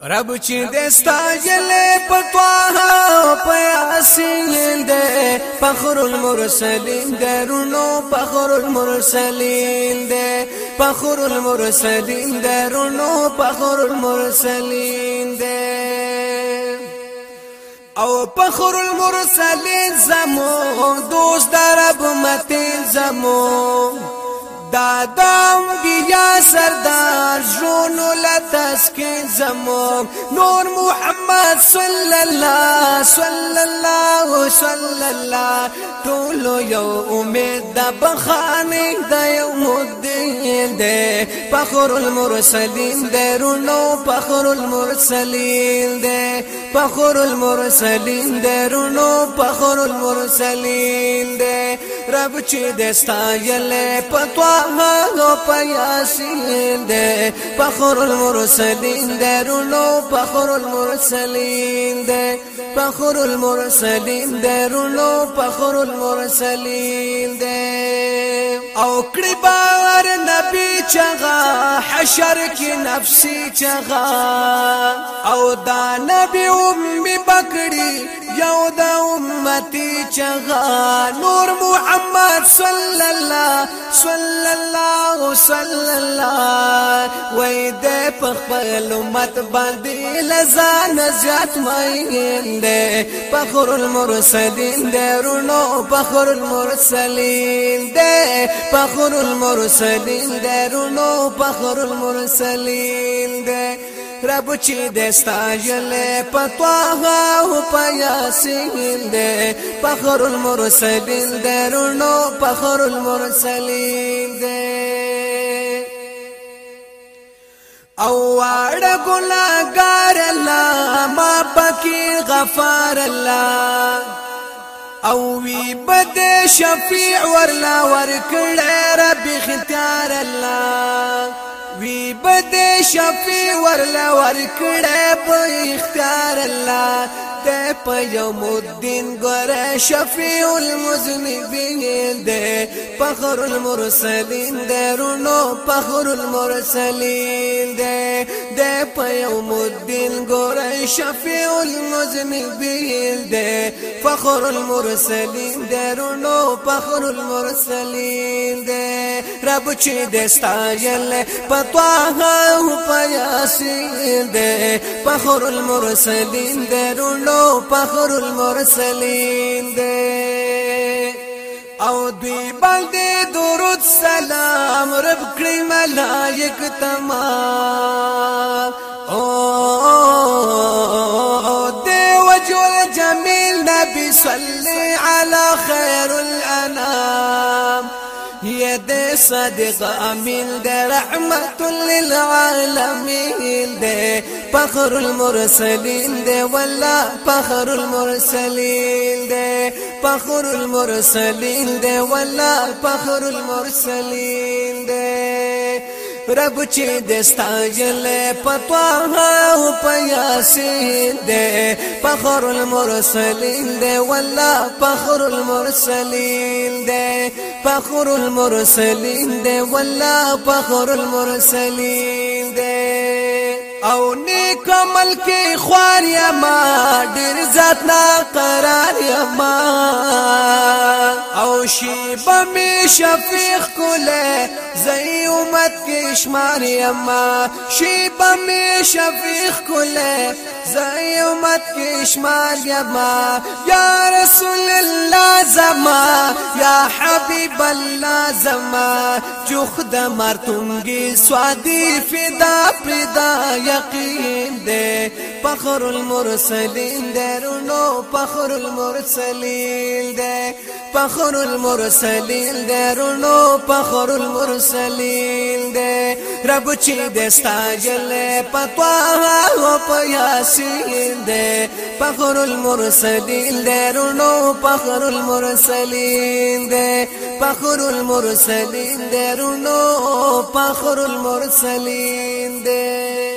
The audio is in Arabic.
رب چې دستا جلې پتواه پیاسین دې فخر المرسلین درونو فخر المرسلین دې فخر المرسلین درونو فخر المرسلین دې او فخر المرسلین زمو دوست درب متین زمو۔ دادم بیا سردار جونو لتسکین زمو نور محمد صلی الله صلی الله صلی الله. ټول یو امید د بخانه د یوم الدین ده فخر المرسلین درونو فخر المرسلین ده فخر المرسلین درونو فخر المرسلین ده رب چې دستا یله پتوا هغه پیاسین ده فخر المرسلین درونو فخر المرسلین ده فخر المرسلین درونو فخر المرسلین ده او کړي بار نبی چغا حشر کې نفسي چغا. او دا نبی امي بکړي یو د امتي چغا. نور محمد صلی الله صلی الله صلی الله وای دې په خپل امت باندې لزان زیات مې دې فخر المرسلین درونو فخر المرسلین دې فخر المرسلین درونو فخر المرسلین دې رب چې دستا جل پتواه أو پیاسین دے فخر المرسلین درونو فخر المرسلین دے أو واړ ګناګار الله ما پکې غفار الله أو وی بد شفیع ورلا ورکړه رب اختیار الله وی بد شفی ورلا ورکړه په اختیار الله. ته په یوم الدین ګور شفیع المذنبین ده فخر المرسلین درونو فخر المرسلین ده دے پیوم الدین گورے شفیع المذنبین دے فخر المرسلین دے رونو فخر المرسلین دے رب چی دے ستایل پتواہا ہو پیاسین دے فخر المرسلین دے رونو فخر المرسلین دے دوی باندې درود سلام. رب کړی ملائک تمام. أو دیو جل جمیل نبی صلی علی خیر. يد صدق امين ده رحمة للعالمين ده فخر المرسلين ده ولا فخر المرسلين ده فخر المرسلين ده ولا فخر المرسلين ده رب چې دستا جل پتواه او پیاسین دے. فخر المرسلین دے والله فخر المرسلین دے. فخر المرسلین دے والله فخر المرسلین دے. او نیک عمل کې خوار یما ډیر ذات نا قرار یما او شیب می شفیق کوله زئی امت کې شمار یما شیب می شفیق کوله زئی امت کې شمار یما یا رسول الله زما یا حبیب الله زما جوخ د مرتونګي سوادي فدا فدا یقین دے. فخر المرسلین درونو فخر المرسلین دے. فخر المرسلین درونو فخر المرسلین دے رب چې دستا جل پتواه او پیاسین دے فخر المرسلین درونو فخر المرسلین دے فخر المرسلین درونو فخر المرسلین دے